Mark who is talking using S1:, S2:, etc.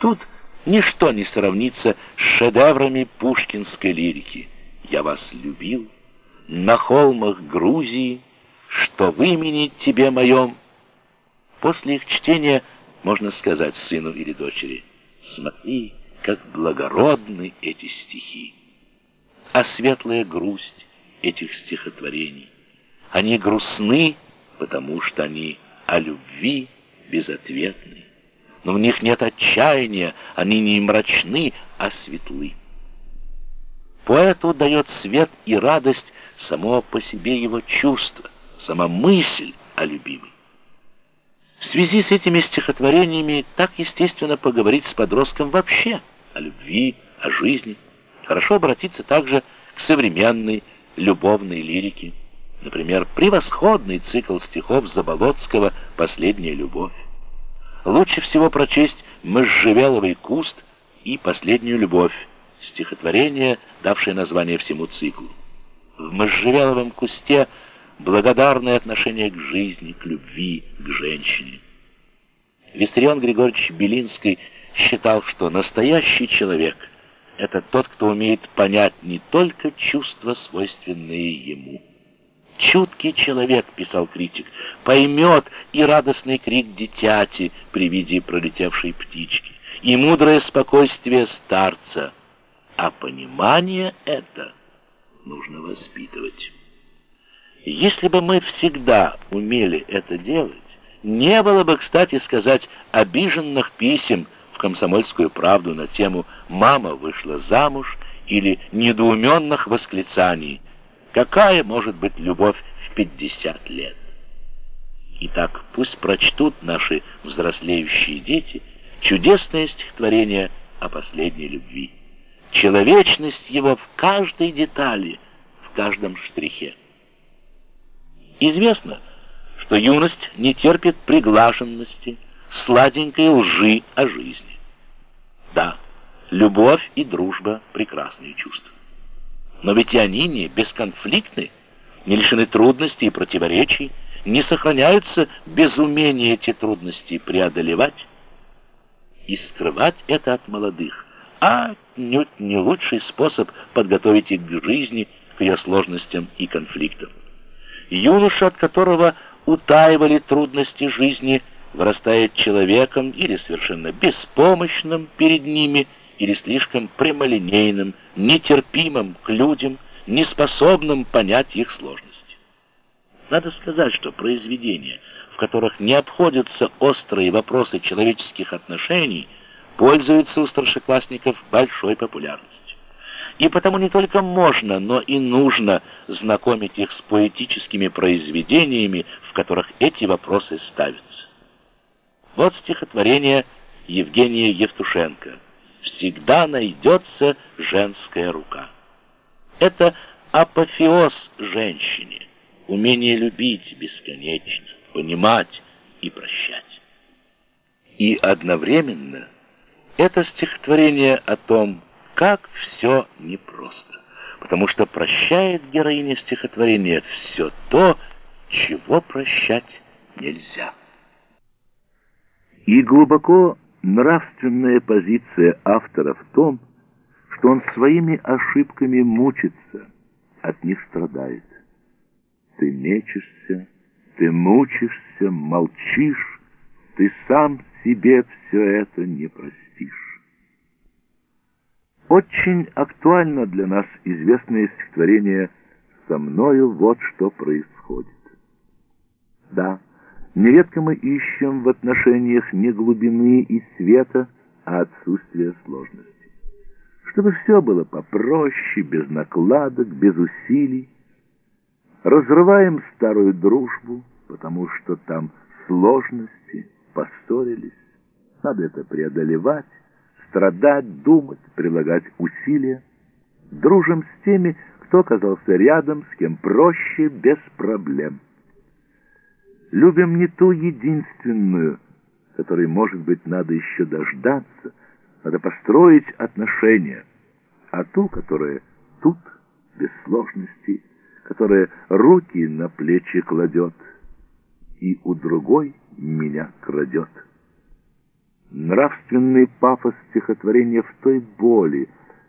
S1: Тут ничто не сравнится с шедеврами пушкинской лирики. «Я вас любил на холмах Грузии, что в имени тебе моем». После их чтения можно сказать сыну или дочери, «Смотри, как благородны эти стихи». А светлая грусть этих стихотворений. Они грустны, потому что они о любви безответны. Но в них нет отчаяния, они не мрачны, а светлы. Поэту дает свет и радость само по себе его чувство, сама мысль о любимой. В связи с этими стихотворениями так естественно поговорить с подростком вообще о любви, о жизни. Хорошо обратиться также к современной любовной лирике. Например, превосходный цикл стихов Заболоцкого «Последняя любовь». Лучше всего прочесть «Можжевеловый куст» и «Последнюю любовь», стихотворение, давшее название всему циклу. В «Можжевеловом кусте» благодарное отношение к жизни, к любви, к женщине. Виссарион Григорьевич Белинский считал, что настоящий человек — это тот, кто умеет понять не только чувства, свойственные ему. «Чуткий человек», — писал критик, — «поймет и радостный крик дитяти при виде пролетевшей птички, и мудрое спокойствие старца, а понимание это нужно воспитывать». Если бы мы всегда умели это делать, не было бы, кстати сказать, обиженных писем в «Комсомольскую правду» на тему «Мама вышла замуж» или недоуменных восклицаний «Какая может быть любовь в 50 лет?» Итак, пусть прочтут наши взрослеющие дети чудесное стихотворение о последней любви. Человечность его в каждой детали, в каждом штрихе. Известно, что юность не терпит приглаженности, сладенькой лжи о жизни. Да, любовь и дружба — прекрасные чувства. Но ведь и они не бесконфликтны, не лишены трудностей и противоречий, не сохраняются без умения эти трудности преодолевать и скрывать это от молодых, а отнюдь не лучший способ подготовить их к жизни, к ее сложностям и конфликтам. Юноша, от которого утаивали трудности жизни, вырастает человеком или совершенно беспомощным перед ними, или слишком прямолинейным, нетерпимым к людям, неспособным понять их сложности. Надо сказать, что произведения, в которых не обходятся острые вопросы человеческих отношений, пользуются у старшеклассников большой популярностью и потому не только можно, но и нужно знакомить их с поэтическими произведениями, в которых эти вопросы ставятся. Вот стихотворение Евгения Евтушенко «Всегда найдется женская рука». Это апофеоз женщине, умение любить бесконечно, понимать и прощать. И одновременно это стихотворение о том, как все непросто, потому что прощает героиня стихотворения все то, чего прощать нельзя. И глубоко нравственная позиция автора в том, что он своими ошибками мучится, от них страдает. Ты мечешься, ты мучишься, молчишь, ты сам себе все это не простишь. Очень актуально для нас известное стихотворение «Со мною вот что происходит». Да, нередко мы ищем в отношениях не глубины и света, а отсутствие сложности. Чтобы все было попроще, без накладок, без усилий. Разрываем старую дружбу, потому что там сложности, поссорились. Надо это преодолевать страдать, думать, прилагать усилия. Дружим с теми, кто оказался рядом, с кем проще, без проблем. Любим не ту единственную, которой, может быть, надо еще дождаться, надо построить отношения, а ту, которая тут, без сложностей, которая руки на плечи кладет и у другой меня крадет.
S2: Нравственный пафос стихотворения в той боли,